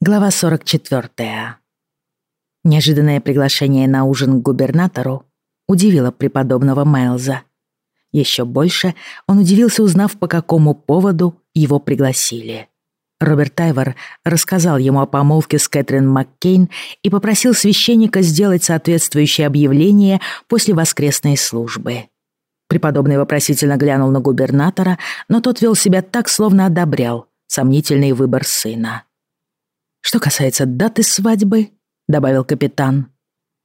Глава 44. Неожиданное приглашение на ужин к губернатору удивило преподобного Майлза. Еще больше он удивился, узнав, по какому поводу его пригласили. Роберт Тайвор рассказал ему о помолвке с Кэтрин Маккейн и попросил священника сделать соответствующее объявление после воскресной службы. Преподобный вопросительно глянул на губернатора, но тот вел себя так, словно одобрял сомнительный выбор сына. Что касается даты свадьбы, добавил капитан,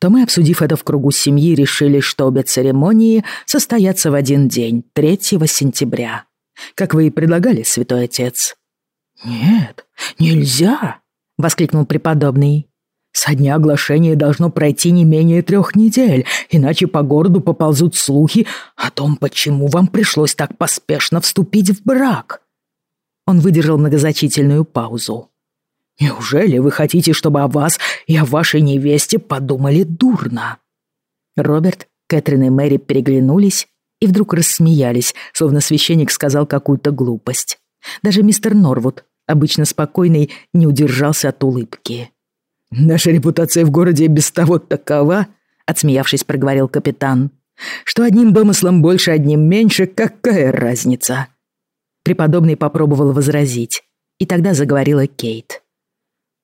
то мы, обсудив это в кругу семьи, решили, что обе церемонии состоятся в один день, 3 сентября. Как вы и предлагали, святой отец. Нет, нельзя, воскликнул преподобный. Со дня оглашения должно пройти не менее трех недель, иначе по городу поползут слухи о том, почему вам пришлось так поспешно вступить в брак. Он выдержал многозначительную паузу. Неужели вы хотите, чтобы о вас и о вашей невесте подумали дурно?» Роберт, Кэтрин и Мэри переглянулись и вдруг рассмеялись, словно священник сказал какую-то глупость. Даже мистер Норвуд, обычно спокойный, не удержался от улыбки. «Наша репутация в городе без того такова», — отсмеявшись, проговорил капитан, «что одним домыслом больше, одним меньше, какая разница?» Преподобный попробовал возразить, и тогда заговорила Кейт.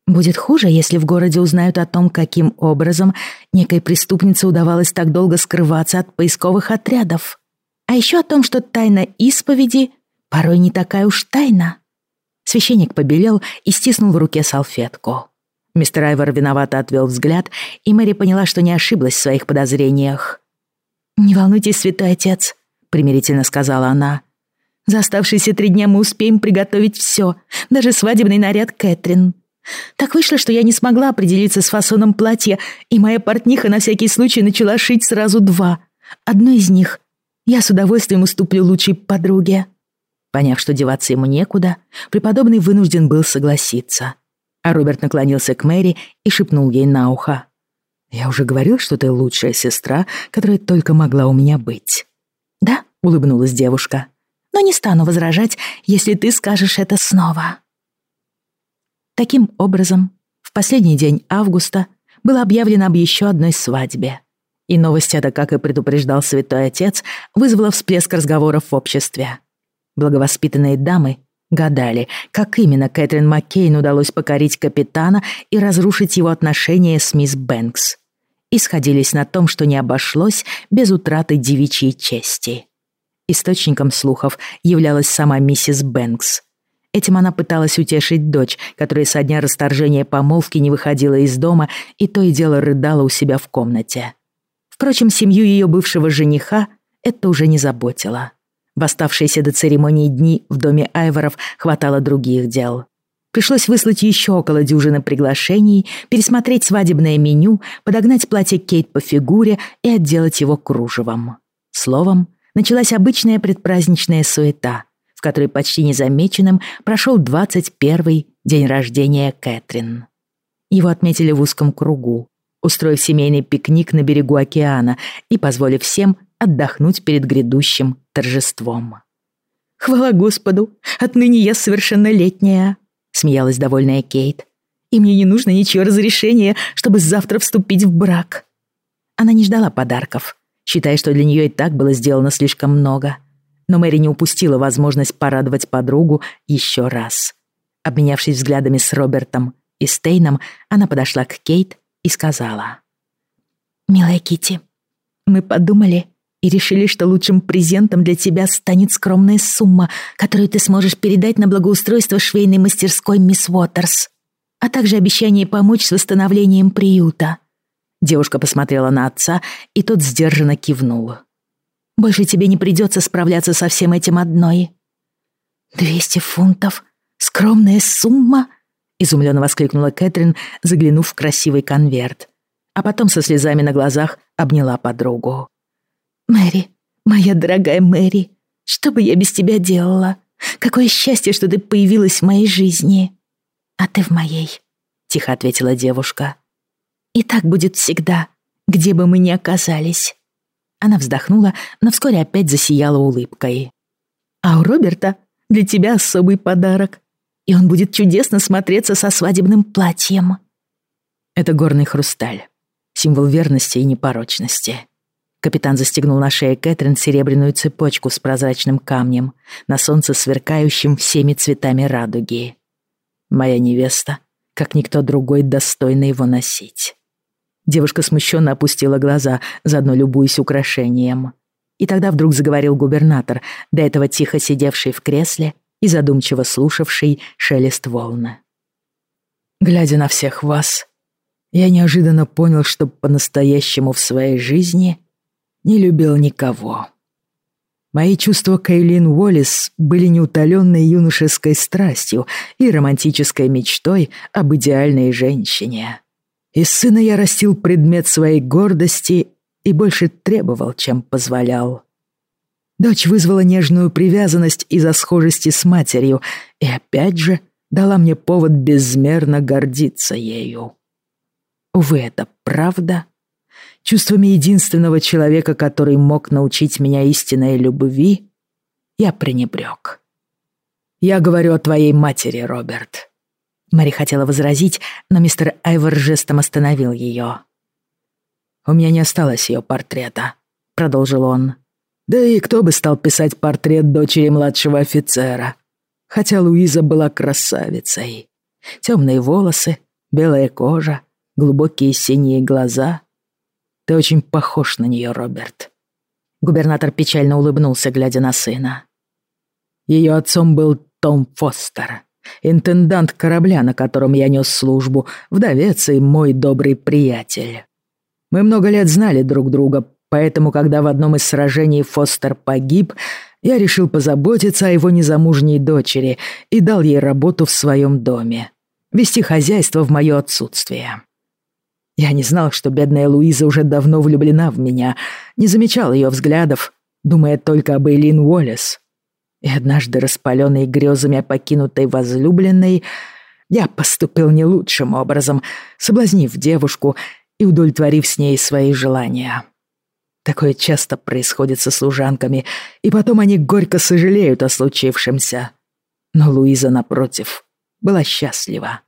Будет хуже, если в городе узнают о том, каким образом некой преступнице удавалось так долго скрываться от поисковых отрядов. А еще о том, что тайна исповеди порой не такая уж тайна. Священник побелел и стиснул в руке салфетку. Мистер Айвор виновато отвел взгляд, и Мэри поняла, что не ошиблась в своих подозрениях. «Не волнуйтесь, святой отец», — примирительно сказала она. «За оставшиеся три дня мы успеем приготовить все, даже свадебный наряд Кэтрин. Так вышло, что я не смогла определиться с фасоном платья, и моя портниха на всякий случай начала шить сразу два. Одно из них я с удовольствием уступлю лучшей подруге». Поняв, что деваться ему некуда, преподобный вынужден был согласиться. А Роберт наклонился к Мэри и шепнул ей на ухо. «Я уже говорил, что ты лучшая сестра, которая только могла у меня быть». «Да», — улыбнулась девушка. «Но не стану возражать, если ты скажешь это снова». Таким образом, в последний день августа было объявлено об еще одной свадьбе. И новость эта, как и предупреждал святой отец, вызвала всплеск разговоров в обществе. Благовоспитанные дамы гадали, как именно Кэтрин Маккейн удалось покорить капитана и разрушить его отношения с мисс Бэнкс. И сходились на том, что не обошлось без утраты девичьей чести. Источником слухов являлась сама миссис Бэнкс — Этим она пыталась утешить дочь, которая со дня расторжения помолвки не выходила из дома и то и дело рыдала у себя в комнате. Впрочем, семью ее бывшего жениха это уже не заботило. В оставшиеся до церемонии дни в доме Айворов хватало других дел. Пришлось выслать еще около дюжины приглашений, пересмотреть свадебное меню, подогнать платье Кейт по фигуре и отделать его кружевом. Словом, началась обычная предпраздничная суета — в которой почти незамеченным прошел 21-й день рождения Кэтрин. Его отметили в узком кругу, устроив семейный пикник на берегу океана и позволив всем отдохнуть перед грядущим торжеством. «Хвала Господу, отныне я совершеннолетняя», — смеялась довольная Кейт. «И мне не нужно ничего разрешения, чтобы завтра вступить в брак». Она не ждала подарков, считая, что для нее и так было сделано слишком много — но Мэри не упустила возможность порадовать подругу еще раз. Обменявшись взглядами с Робертом и Стейном, она подошла к Кейт и сказала. «Милая Кити, мы подумали и решили, что лучшим презентом для тебя станет скромная сумма, которую ты сможешь передать на благоустройство швейной мастерской мисс Уотерс, а также обещание помочь с восстановлением приюта». Девушка посмотрела на отца, и тот сдержанно кивнул. Больше тебе не придется справляться со всем этим одной». «Двести фунтов? Скромная сумма?» — изумленно воскликнула Кэтрин, заглянув в красивый конверт. А потом со слезами на глазах обняла подругу. «Мэри, моя дорогая Мэри, что бы я без тебя делала? Какое счастье, что ты появилась в моей жизни!» «А ты в моей», — тихо ответила девушка. «И так будет всегда, где бы мы ни оказались». Она вздохнула, но вскоре опять засияла улыбкой. «А у Роберта для тебя особый подарок». и он будет чудесно смотреться со свадебным платьем. Это горный хрусталь, символ верности и непорочности. Капитан застегнул на шее Кэтрин серебряную цепочку с прозрачным камнем, на солнце сверкающим всеми цветами радуги. Моя невеста, как никто другой, достойна его носить. Девушка смущенно опустила глаза, заодно любуясь украшением. И тогда вдруг заговорил губернатор, до этого тихо сидевший в кресле и задумчиво слушавший шелест волны. «Глядя на всех вас, я неожиданно понял, что по-настоящему в своей жизни не любил никого. Мои чувства к Эйлин Уоллес были неутоленной юношеской страстью и романтической мечтой об идеальной женщине. Из сына я растил предмет своей гордости и больше требовал, чем позволял. Дочь вызвала нежную привязанность из-за схожести с матерью и опять же дала мне повод безмерно гордиться ею. Увы, это правда? Чувствами единственного человека, который мог научить меня истинной любви, я пренебрег. Я говорю о твоей матери, Роберт. Мэри хотела возразить, но мистер Айвор жестом остановил ее. «У меня не осталось ее портрета», — продолжил он. «Да и кто бы стал писать портрет дочери младшего офицера? Хотя Луиза была красавицей. Темные волосы, белая кожа, глубокие синие глаза. Ты очень похож на нее, Роберт». Губернатор печально улыбнулся, глядя на сына. Ее отцом был Том Фостер интендант корабля, на котором я нес службу, вдовец и мой добрый приятель. Мы много лет знали друг друга, поэтому, когда в одном из сражений Фостер погиб, я решил позаботиться о его незамужней дочери и дал ей работу в своем доме. Вести хозяйство в мое отсутствие. Я не знал, что бедная Луиза уже давно влюблена в меня, не замечал ее взглядов, думая только об Эйлин Уоллес. И однажды, распаленный грезами о покинутой возлюбленной, я поступил не лучшим образом, соблазнив девушку и удовлетворив с ней свои желания. Такое часто происходит со служанками, и потом они горько сожалеют о случившемся. Но Луиза, напротив, была счастлива.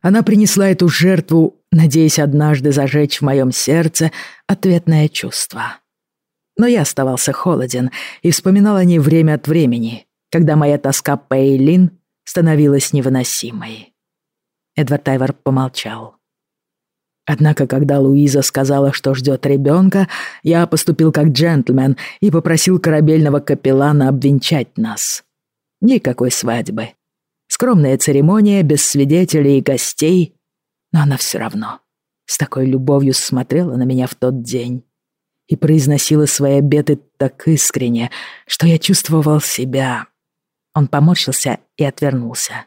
Она принесла эту жертву, надеясь однажды зажечь в моем сердце ответное чувство но я оставался холоден и вспоминал о ней время от времени, когда моя тоска по Эйлин становилась невыносимой. Эдвард Айвор помолчал. Однако, когда Луиза сказала, что ждет ребенка, я поступил как джентльмен и попросил корабельного капеллана обвенчать нас. Никакой свадьбы. Скромная церемония, без свидетелей и гостей, но она все равно с такой любовью смотрела на меня в тот день и произносила свои обеты так искренне, что я чувствовал себя. Он поморщился и отвернулся.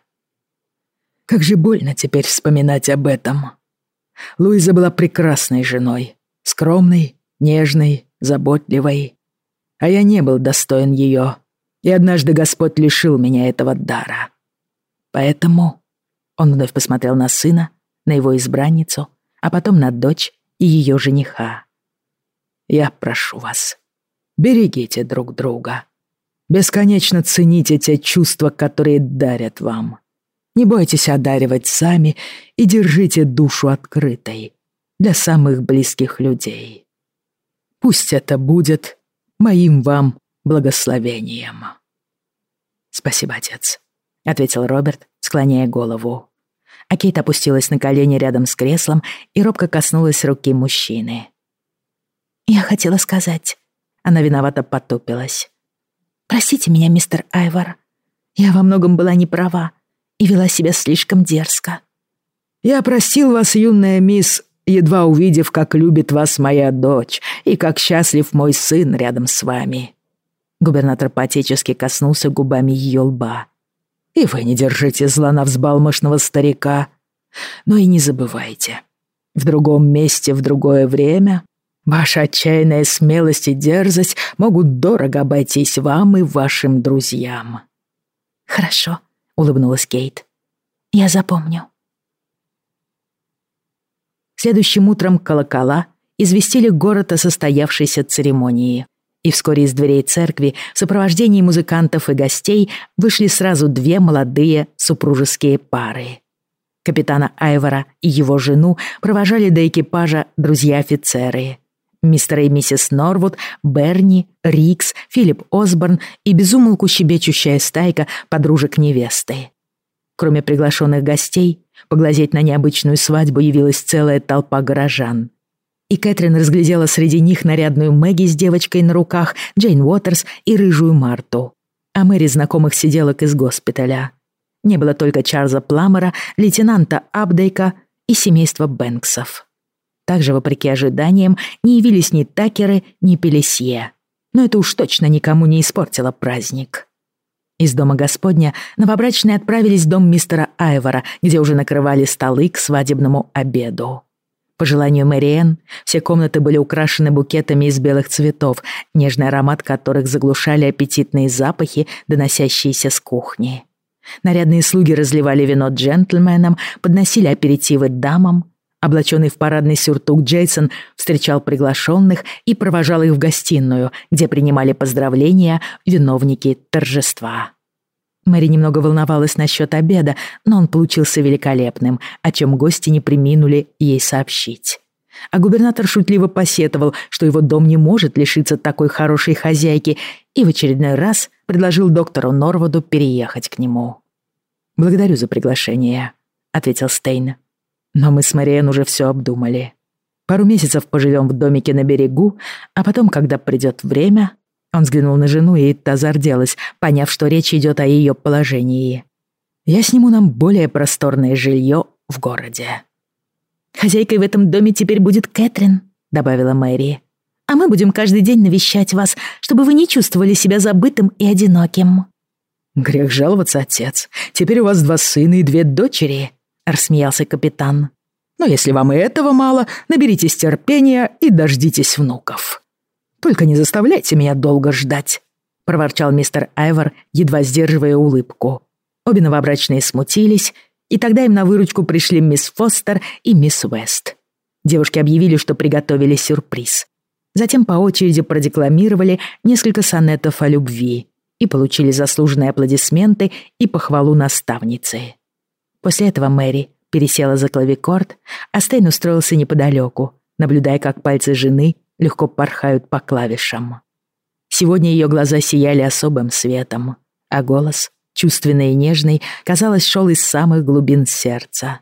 Как же больно теперь вспоминать об этом. Луиза была прекрасной женой, скромной, нежной, заботливой. А я не был достоин ее, и однажды Господь лишил меня этого дара. Поэтому он вновь посмотрел на сына, на его избранницу, а потом на дочь и ее жениха. Я прошу вас, берегите друг друга. Бесконечно цените те чувства, которые дарят вам. Не бойтесь одаривать сами и держите душу открытой для самых близких людей. Пусть это будет моим вам благословением. Спасибо, отец, ответил Роберт, склоняя голову. А Кейт опустилась на колени рядом с креслом и робко коснулась руки мужчины. «Я хотела сказать...» Она виновато потупилась. «Простите меня, мистер Айвор. Я во многом была не права и вела себя слишком дерзко». «Я просил вас, юная мисс, едва увидев, как любит вас моя дочь и как счастлив мой сын рядом с вами». Губернатор патически коснулся губами ее лба. «И вы не держите зла на взбалмошного старика. Но и не забывайте, в другом месте, в другое время Ваша отчаянная смелость и дерзость могут дорого обойтись вам и вашим друзьям». «Хорошо», — улыбнулась Кейт. «Я запомню». Следующим утром колокола известили город о состоявшейся церемонии, И вскоре из дверей церкви в сопровождении музыкантов и гостей вышли сразу две молодые супружеские пары. Капитана Айвора и его жену провожали до экипажа друзья-офицеры. Мистер и миссис Норвуд, Берни, Рикс, Филипп Осборн и безумолку щебечущая стайка подружек невесты. Кроме приглашенных гостей, поглазеть на необычную свадьбу явилась целая толпа горожан. И Кэтрин разглядела среди них нарядную Мэгги с девочкой на руках, Джейн Уотерс и рыжую Марту. А Мэри знакомых сиделок из госпиталя. Не было только Чарльза Пламера, лейтенанта Абдейка и семейства Бэнксов. Также, вопреки ожиданиям, не явились ни Такеры, ни Пелесье. Но это уж точно никому не испортило праздник. Из дома Господня новобрачные отправились в дом мистера Айвора, где уже накрывали столы к свадебному обеду. По желанию Мэриэн, все комнаты были украшены букетами из белых цветов, нежный аромат которых заглушали аппетитные запахи, доносящиеся с кухни. Нарядные слуги разливали вино джентльменам, подносили аперитивы дамам. Облаченный в парадный сюртук Джейсон встречал приглашенных и провожал их в гостиную, где принимали поздравления виновники торжества. Мэри немного волновалась насчет обеда, но он получился великолепным, о чем гости не приминули ей сообщить. А губернатор шутливо посетовал, что его дом не может лишиться такой хорошей хозяйки, и в очередной раз предложил доктору Норвуду переехать к нему. «Благодарю за приглашение», — ответил Стейн. «Но мы с Мариен уже все обдумали. Пару месяцев поживем в домике на берегу, а потом, когда придет время...» Он взглянул на жену, и та зарделась, поняв, что речь идет о ее положении. «Я сниму нам более просторное жилье в городе». «Хозяйкой в этом доме теперь будет Кэтрин», — добавила Мэри. «А мы будем каждый день навещать вас, чтобы вы не чувствовали себя забытым и одиноким». «Грех жаловаться, отец. Теперь у вас два сына и две дочери», — рассмеялся капитан. «Но если вам и этого мало, наберитесь терпения и дождитесь внуков. Только не заставляйте меня долго ждать», — проворчал мистер Айвор, едва сдерживая улыбку. Обе новобрачные смутились, и тогда им на выручку пришли мисс Фостер и мисс Уэст. Девушки объявили, что приготовили сюрприз. Затем по очереди продекламировали несколько сонетов о любви — и получили заслуженные аплодисменты и похвалу наставницы. После этого Мэри пересела за клавикорд, а Стейн устроился неподалеку, наблюдая, как пальцы жены легко порхают по клавишам. Сегодня ее глаза сияли особым светом, а голос, чувственный и нежный, казалось, шел из самых глубин сердца.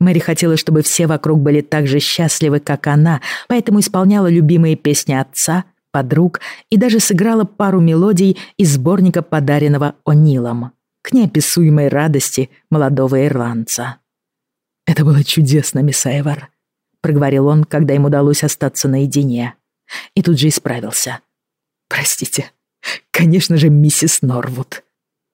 Мэри хотела, чтобы все вокруг были так же счастливы, как она, поэтому исполняла любимые песни отца — подруг и даже сыграла пару мелодий из сборника, подаренного О'Нилом, к неописуемой радости молодого ирландца. «Это было чудесно, мисс Эйвор», — проговорил он, когда им удалось остаться наедине. И тут же исправился. «Простите, конечно же, миссис Норвуд».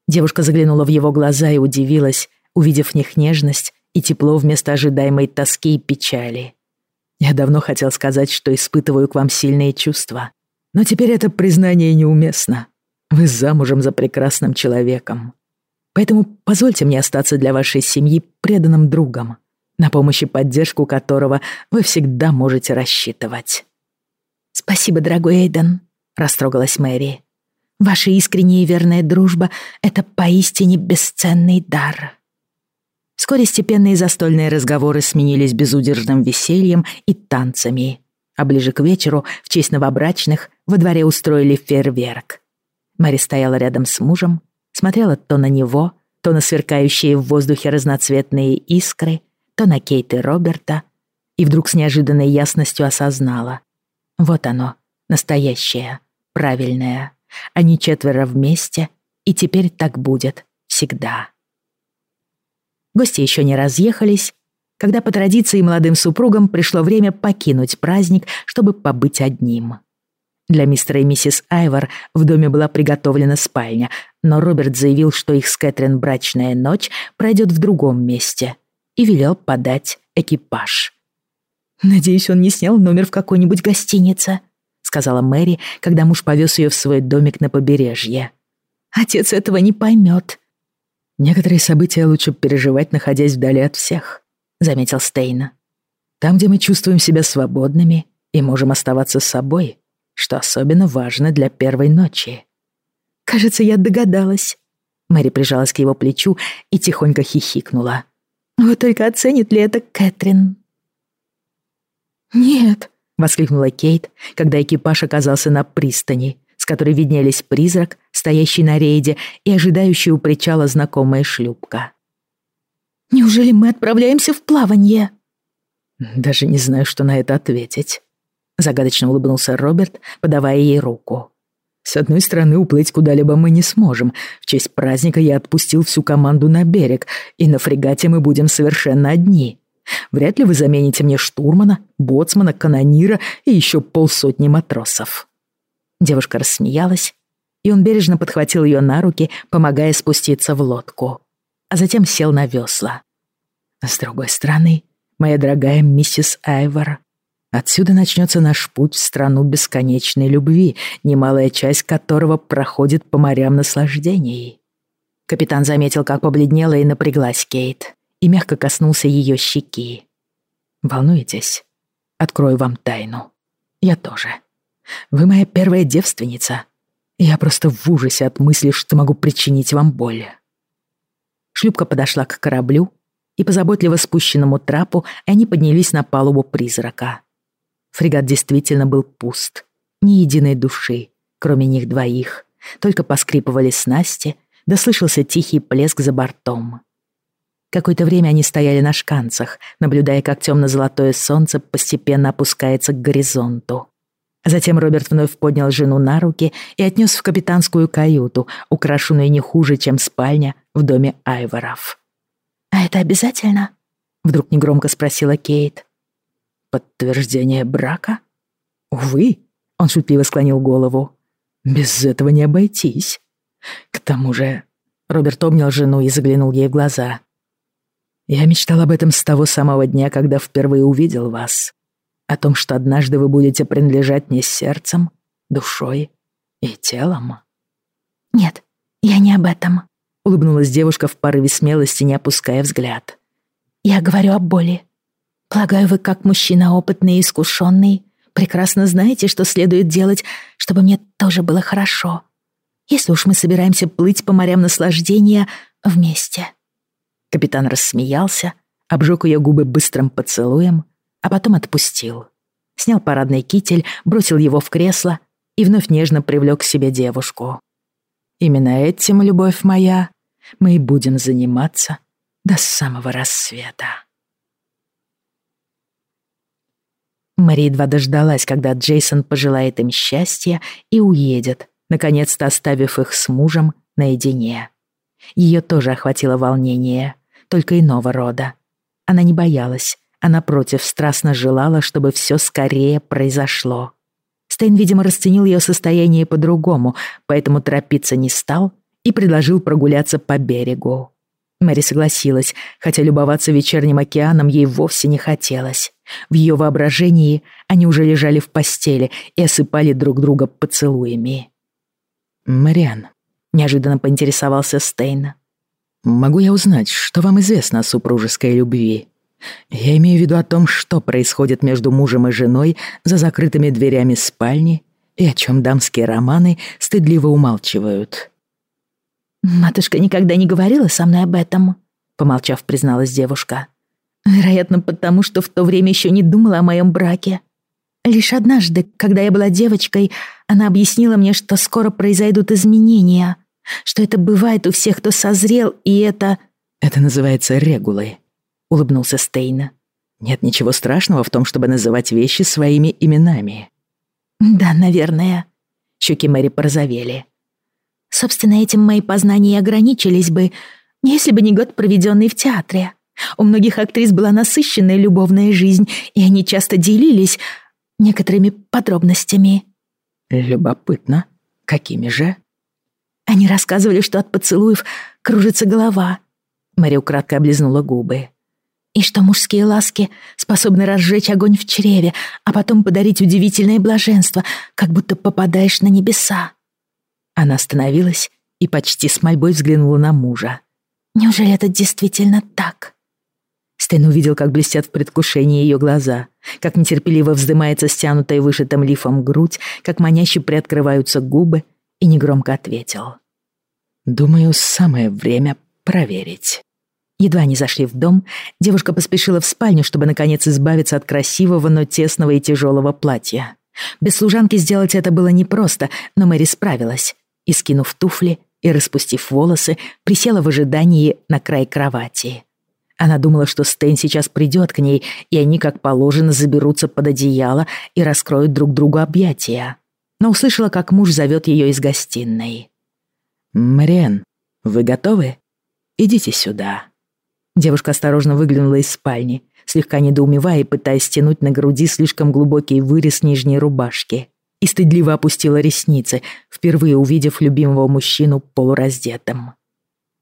Девушка заглянула в его глаза и удивилась, увидев в них нежность и тепло вместо ожидаемой тоски и печали. «Я давно хотел сказать, что испытываю к вам сильные чувства, но теперь это признание неуместно. Вы замужем за прекрасным человеком. Поэтому позвольте мне остаться для вашей семьи преданным другом, на помощь и поддержку которого вы всегда можете рассчитывать». «Спасибо, дорогой Эйден», — растрогалась Мэри. «Ваша искренняя и верная дружба — это поистине бесценный дар». Вскоре степенные застольные разговоры сменились безудержным весельем и танцами а ближе к вечеру, в честь новобрачных, во дворе устроили фейерверк. Мэри стояла рядом с мужем, смотрела то на него, то на сверкающие в воздухе разноцветные искры, то на Кейт и Роберта, и вдруг с неожиданной ясностью осознала. Вот оно, настоящее, правильное. Они четверо вместе, и теперь так будет всегда. Гости еще не разъехались, когда по традиции молодым супругам пришло время покинуть праздник, чтобы побыть одним. Для мистера и миссис Айвор в доме была приготовлена спальня, но Роберт заявил, что их с Кэтрин брачная ночь пройдет в другом месте и велел подать экипаж. «Надеюсь, он не снял номер в какой-нибудь гостинице», сказала Мэри, когда муж повез ее в свой домик на побережье. «Отец этого не поймет». Некоторые события лучше переживать, находясь вдали от всех заметил Стейн. Там, где мы чувствуем себя свободными и можем оставаться собой, что особенно важно для первой ночи. «Кажется, я догадалась». Мэри прижалась к его плечу и тихонько хихикнула. «Вот только оценит ли это Кэтрин?» «Нет», — воскликнула Кейт, когда экипаж оказался на пристани, с которой виднелись призрак, стоящий на рейде, и ожидающий у причала знакомая шлюпка. «Неужели мы отправляемся в плавание?» «Даже не знаю, что на это ответить», — загадочно улыбнулся Роберт, подавая ей руку. «С одной стороны, уплыть куда-либо мы не сможем. В честь праздника я отпустил всю команду на берег, и на фрегате мы будем совершенно одни. Вряд ли вы замените мне штурмана, боцмана, канонира и еще полсотни матросов». Девушка рассмеялась, и он бережно подхватил ее на руки, помогая спуститься в лодку, а затем сел на весла. С другой стороны, моя дорогая миссис Айвор, отсюда начнется наш путь в страну бесконечной любви, немалая часть которого проходит по морям наслаждений. Капитан заметил, как побледнела и напряглась Кейт, и мягко коснулся ее щеки. «Волнуетесь? Открою вам тайну. Я тоже. Вы моя первая девственница. Я просто в ужасе от мысли, что могу причинить вам боль». Шлюпка подошла к кораблю, и по заботливо спущенному трапу они поднялись на палубу призрака. Фрегат действительно был пуст. Ни единой души, кроме них двоих. Только поскрипывали снасти, да слышался тихий плеск за бортом. Какое-то время они стояли на шканцах, наблюдая, как темно-золотое солнце постепенно опускается к горизонту. Затем Роберт вновь поднял жену на руки и отнес в капитанскую каюту, украшенную не хуже, чем спальня в доме Айворов. «А это обязательно?» — вдруг негромко спросила Кейт. «Подтверждение брака?» «Увы», — он шутливо склонил голову. «Без этого не обойтись. К тому же...» Роберт обнял жену и заглянул ей в глаза. «Я мечтал об этом с того самого дня, когда впервые увидел вас о том, что однажды вы будете принадлежать мне сердцем, душой и телом? Нет, я не об этом, улыбнулась девушка в порыве смелости, не опуская взгляд. Я говорю о боли. Полагаю, вы, как мужчина опытный и искушенный, прекрасно знаете, что следует делать, чтобы мне тоже было хорошо. Если уж мы собираемся плыть по морям наслаждения вместе. Капитан рассмеялся, обжег ее губы быстрым поцелуем а потом отпустил. Снял парадный китель, бросил его в кресло и вновь нежно привлек к себе девушку. «Именно этим, любовь моя, мы и будем заниматься до самого рассвета». Мэри едва дождалась, когда Джейсон пожелает им счастья и уедет, наконец-то оставив их с мужем наедине. Ее тоже охватило волнение, только иного рода. Она не боялась, а напротив страстно желала, чтобы все скорее произошло. Стейн, видимо, расценил ее состояние по-другому, поэтому торопиться не стал и предложил прогуляться по берегу. Мэри согласилась, хотя любоваться вечерним океаном ей вовсе не хотелось. В ее воображении они уже лежали в постели и осыпали друг друга поцелуями. «Мариан», — неожиданно поинтересовался Стейн, — «могу я узнать, что вам известно о супружеской любви?» Я имею в виду о том, что происходит между мужем и женой за закрытыми дверями спальни и о чем дамские романы стыдливо умалчивают. «Матушка никогда не говорила со мной об этом», — помолчав, призналась девушка. «Вероятно, потому что в то время еще не думала о моем браке. Лишь однажды, когда я была девочкой, она объяснила мне, что скоро произойдут изменения, что это бывает у всех, кто созрел, и это...» «Это называется регулой», улыбнулся Стейн. Нет ничего страшного в том, чтобы называть вещи своими именами. Да, наверное. Щеки Мэри порозовели. Собственно, этим мои познания ограничились бы, если бы не год, проведенный в театре. У многих актрис была насыщенная любовная жизнь, и они часто делились некоторыми подробностями. Любопытно. Какими же? Они рассказывали, что от поцелуев кружится голова. Мэри украдко облизнула губы и что мужские ласки способны разжечь огонь в чреве, а потом подарить удивительное блаженство, как будто попадаешь на небеса. Она остановилась и почти с мольбой взглянула на мужа. «Неужели это действительно так?» Стэн увидел, как блестят в предвкушении ее глаза, как нетерпеливо вздымается стянутая вышитым лифом грудь, как маняще приоткрываются губы, и негромко ответил. «Думаю, самое время проверить». Едва они зашли в дом, девушка поспешила в спальню, чтобы наконец избавиться от красивого, но тесного и тяжелого платья. Без служанки сделать это было непросто, но Мэри справилась. И, скинув туфли и распустив волосы, присела в ожидании на край кровати. Она думала, что Стейн сейчас придет к ней, и они, как положено, заберутся под одеяло и раскроют друг другу объятия. Но услышала, как муж зовет ее из гостиной. «Мариэн, вы готовы? Идите сюда». Девушка осторожно выглянула из спальни, слегка недоумевая и пытаясь стянуть на груди слишком глубокий вырез нижней рубашки. И стыдливо опустила ресницы, впервые увидев любимого мужчину полураздетым.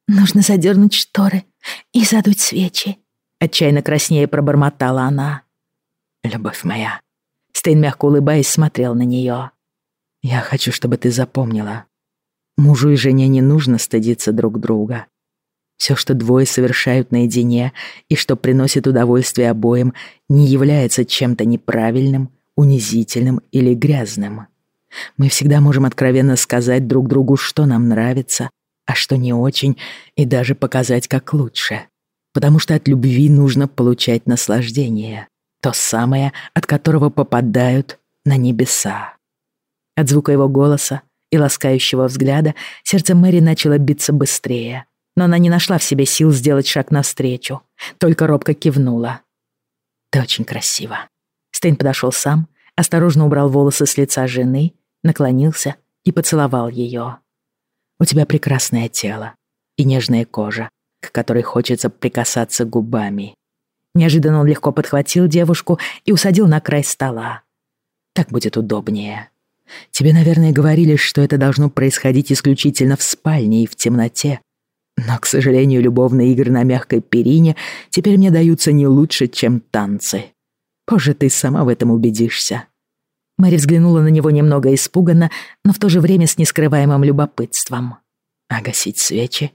«Нужно задернуть шторы и задуть свечи», — отчаянно краснее пробормотала она. «Любовь моя». Стейн, мягко улыбаясь, смотрел на нее. «Я хочу, чтобы ты запомнила. Мужу и жене не нужно стыдиться друг друга. Все, что двое совершают наедине и что приносит удовольствие обоим, не является чем-то неправильным, унизительным или грязным. Мы всегда можем откровенно сказать друг другу, что нам нравится, а что не очень, и даже показать, как лучше. Потому что от любви нужно получать наслаждение. То самое, от которого попадают на небеса. От звука его голоса и ласкающего взгляда сердце Мэри начало биться быстрее но она не нашла в себе сил сделать шаг навстречу, только робко кивнула. «Ты очень красива». Стейн подошел сам, осторожно убрал волосы с лица жены, наклонился и поцеловал ее. «У тебя прекрасное тело и нежная кожа, к которой хочется прикасаться губами». Неожиданно он легко подхватил девушку и усадил на край стола. «Так будет удобнее». Тебе, наверное, говорили, что это должно происходить исключительно в спальне и в темноте, но, к сожалению, любовные игры на мягкой перине теперь мне даются не лучше, чем танцы. Позже ты сама в этом убедишься». Мэри взглянула на него немного испуганно, но в то же время с нескрываемым любопытством. «А гасить свечи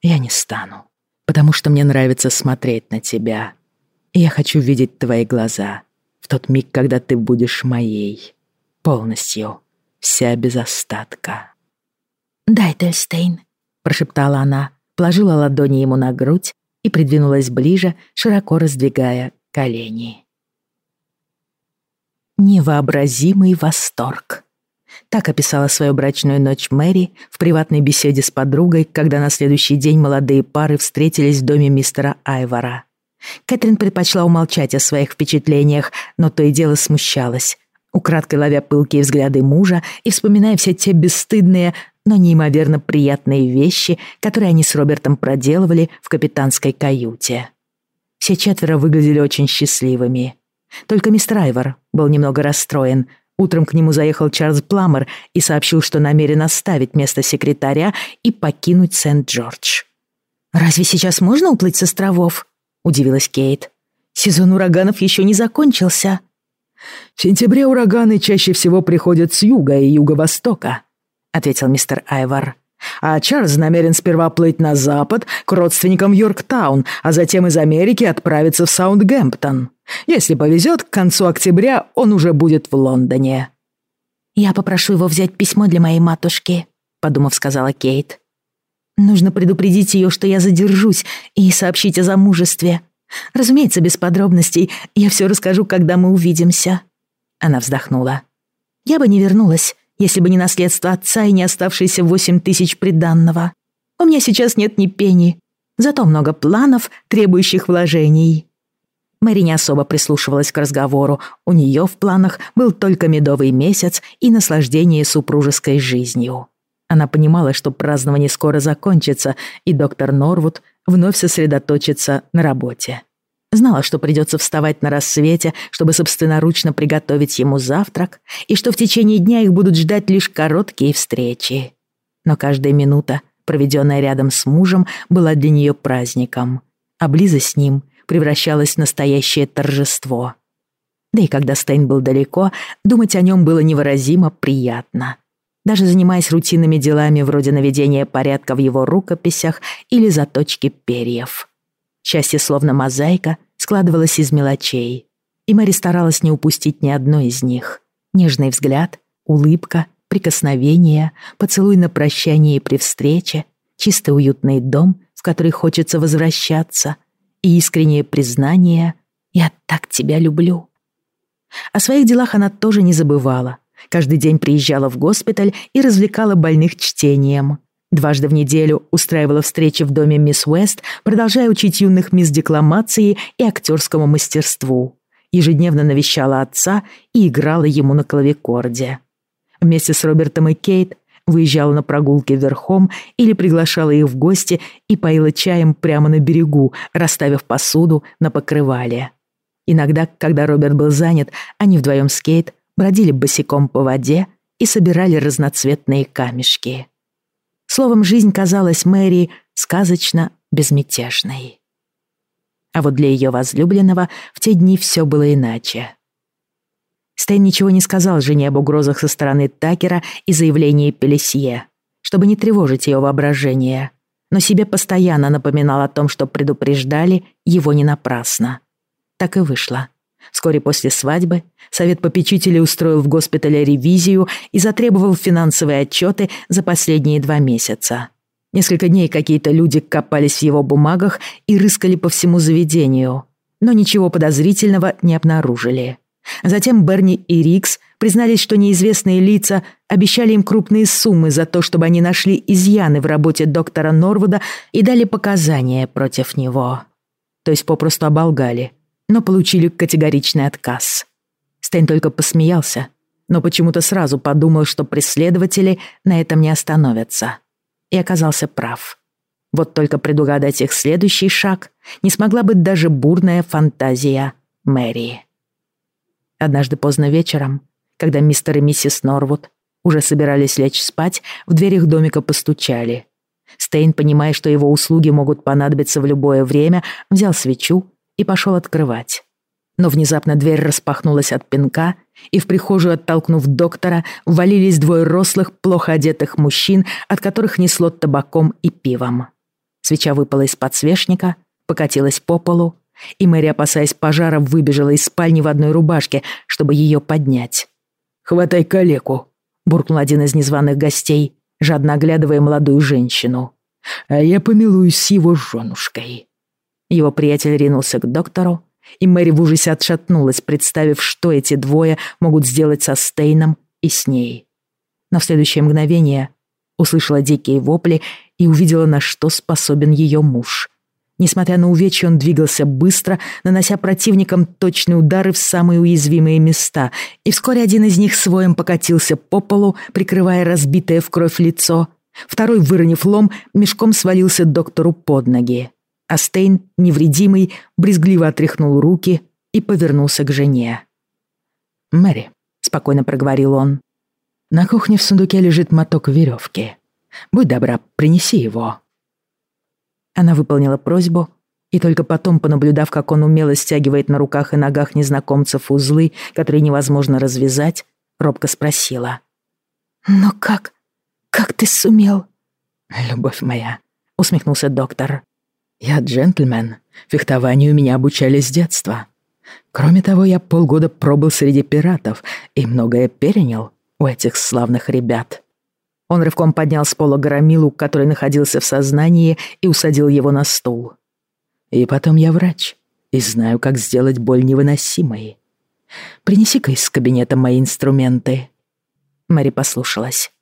я не стану, потому что мне нравится смотреть на тебя. И я хочу видеть твои глаза в тот миг, когда ты будешь моей. Полностью, вся без остатка». «Дай, Тельстейн», — прошептала она, положила ладони ему на грудь и придвинулась ближе, широко раздвигая колени. Невообразимый восторг. Так описала свою брачную ночь Мэри в приватной беседе с подругой, когда на следующий день молодые пары встретились в доме мистера Айвора. Кэтрин предпочла умолчать о своих впечатлениях, но то и дело смущалась, украдкой ловя пылкие взгляды мужа и вспоминая все те бесстыдные, но неимоверно приятные вещи, которые они с Робертом проделывали в капитанской каюте. Все четверо выглядели очень счастливыми. Только мистер Айвор был немного расстроен. Утром к нему заехал Чарльз Пламер и сообщил, что намерен оставить место секретаря и покинуть Сент-Джордж. «Разве сейчас можно уплыть с островов?» — удивилась Кейт. «Сезон ураганов еще не закончился». «В сентябре ураганы чаще всего приходят с юга и юго-востока», — ответил мистер Айвар. «А Чарльз намерен сперва плыть на запад, к родственникам Йорктаун, а затем из Америки отправиться в Саундгемптон. Если повезет, к концу октября он уже будет в Лондоне». «Я попрошу его взять письмо для моей матушки», — подумав, сказала Кейт. «Нужно предупредить ее, что я задержусь, и сообщить о замужестве. Разумеется, без подробностей. Я все расскажу, когда мы увидимся». Она вздохнула. «Я бы не вернулась, если бы не наследство отца и не оставшиеся восемь тысяч приданного. У меня сейчас нет ни пени, зато много планов, требующих вложений». Мэри не особо прислушивалась к разговору. У нее в планах был только медовый месяц и наслаждение супружеской жизнью. Она понимала, что празднование скоро закончится, и доктор Норвуд вновь сосредоточится на работе. Знала, что придется вставать на рассвете, чтобы собственноручно приготовить ему завтрак, и что в течение дня их будут ждать лишь короткие встречи. Но каждая минута, проведенная рядом с мужем, была для нее праздником, а близость с ним превращалась в настоящее торжество. Да и когда Стейн был далеко, думать о нем было невыразимо приятно. Даже занимаясь рутинными делами вроде наведения порядка в его рукописях или заточки перьев. Счастье, словно мозаика, складывалась из мелочей, и Мэри старалась не упустить ни одной из них. Нежный взгляд, улыбка, прикосновение, поцелуй на прощание и при встрече, чистый уютный дом, в который хочется возвращаться, и искреннее признание «Я так тебя люблю». О своих делах она тоже не забывала. Каждый день приезжала в госпиталь и развлекала больных чтением. Дважды в неделю устраивала встречи в доме мисс Уэст, продолжая учить юных мисс декламации и актерскому мастерству. Ежедневно навещала отца и играла ему на клавикорде. Вместе с Робертом и Кейт выезжала на прогулки верхом или приглашала их в гости и поила чаем прямо на берегу, расставив посуду на покрывале. Иногда, когда Роберт был занят, они вдвоем с Кейт бродили босиком по воде и собирали разноцветные камешки. Словом, жизнь казалась Мэри сказочно безмятежной. А вот для ее возлюбленного в те дни все было иначе. Стэн ничего не сказал жене об угрозах со стороны Такера и заявлении Пелесье, чтобы не тревожить ее воображение, но себе постоянно напоминал о том, что предупреждали его не напрасно. Так и вышло. Вскоре после свадьбы совет попечителей устроил в госпитале ревизию и затребовал финансовые отчеты за последние два месяца. Несколько дней какие-то люди копались в его бумагах и рыскали по всему заведению, но ничего подозрительного не обнаружили. Затем Берни и Рикс признались, что неизвестные лица обещали им крупные суммы за то, чтобы они нашли изъяны в работе доктора Норвуда и дали показания против него. То есть попросту оболгали – но получили категоричный отказ. Стейн только посмеялся, но почему-то сразу подумал, что преследователи на этом не остановятся. И оказался прав. Вот только предугадать их следующий шаг не смогла быть даже бурная фантазия Мэри. Однажды поздно вечером, когда мистер и миссис Норвуд уже собирались лечь спать, в дверях домика постучали. Стейн, понимая, что его услуги могут понадобиться в любое время, взял свечу и пошел открывать. Но внезапно дверь распахнулась от пинка, и в прихожую, оттолкнув доктора, ввалились двое рослых, плохо одетых мужчин, от которых несло табаком и пивом. Свеча выпала из подсвечника, покатилась по полу, и Мэри, опасаясь пожара, выбежала из спальни в одной рубашке, чтобы ее поднять. «Хватай калеку», — буркнул один из незваных гостей, жадно оглядывая молодую женщину. «А я помилуюсь его женушкой». Его приятель ринулся к доктору, и Мэри в ужасе отшатнулась, представив, что эти двое могут сделать со Стейном и с ней. Но в следующее мгновение услышала дикие вопли и увидела, на что способен ее муж. Несмотря на увечья, он двигался быстро, нанося противникам точные удары в самые уязвимые места, и вскоре один из них своим покатился по полу, прикрывая разбитое в кровь лицо. Второй, выронив лом, мешком свалился доктору под ноги. А Стейн, невредимый, брезгливо отряхнул руки и повернулся к жене. «Мэри», — спокойно проговорил он, — «на кухне в сундуке лежит моток веревки. Будь добра, принеси его». Она выполнила просьбу, и только потом, понаблюдав, как он умело стягивает на руках и ногах незнакомцев узлы, которые невозможно развязать, робко спросила. «Но как? Как ты сумел?» «Любовь моя», — усмехнулся доктор. Я джентльмен. Фехтованию меня обучали с детства. Кроме того, я полгода пробыл среди пиратов и многое перенял у этих славных ребят. Он рывком поднял с пола громилу, который находился в сознании, и усадил его на стул. И потом я врач, и знаю, как сделать боль невыносимой. Принеси-ка из кабинета мои инструменты. Мэри послушалась.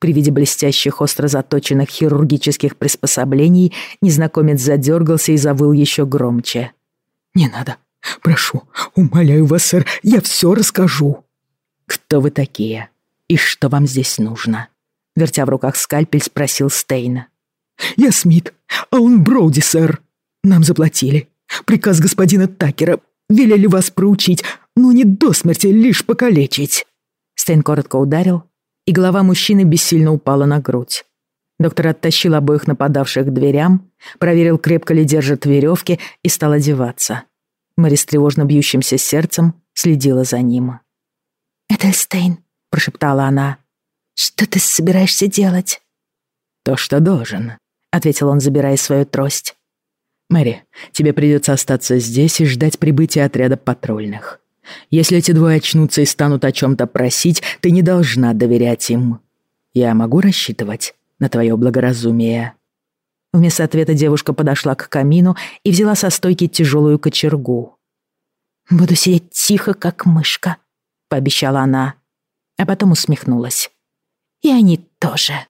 При виде блестящих остро заточенных хирургических приспособлений незнакомец задергался и завыл еще громче. «Не надо. Прошу, умоляю вас, сэр, я все расскажу». «Кто вы такие? И что вам здесь нужно?» Вертя в руках скальпель, спросил Стейна. «Я Смит, а он Броуди, сэр. Нам заплатили. Приказ господина Такера. Велели вас проучить, но не до смерти, лишь покалечить». Стейн коротко ударил, и голова мужчины бессильно упала на грудь. Доктор оттащил обоих нападавших к дверям, проверил, крепко ли держат веревки, и стал одеваться. Мэри с тревожно бьющимся сердцем следила за ним. «Этельстейн», — прошептала она, — «что ты собираешься делать?» «То, что должен», — ответил он, забирая свою трость. Мэри, тебе придется остаться здесь и ждать прибытия отряда патрульных. Если эти двое очнутся и станут о чем-то просить, ты не должна доверять им. Я могу рассчитывать на твое благоразумие». Вместо ответа девушка подошла к камину и взяла со стойки тяжелую кочергу. «Буду сидеть тихо, как мышка», — пообещала она, а потом усмехнулась. «И они тоже».